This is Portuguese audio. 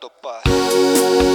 topar.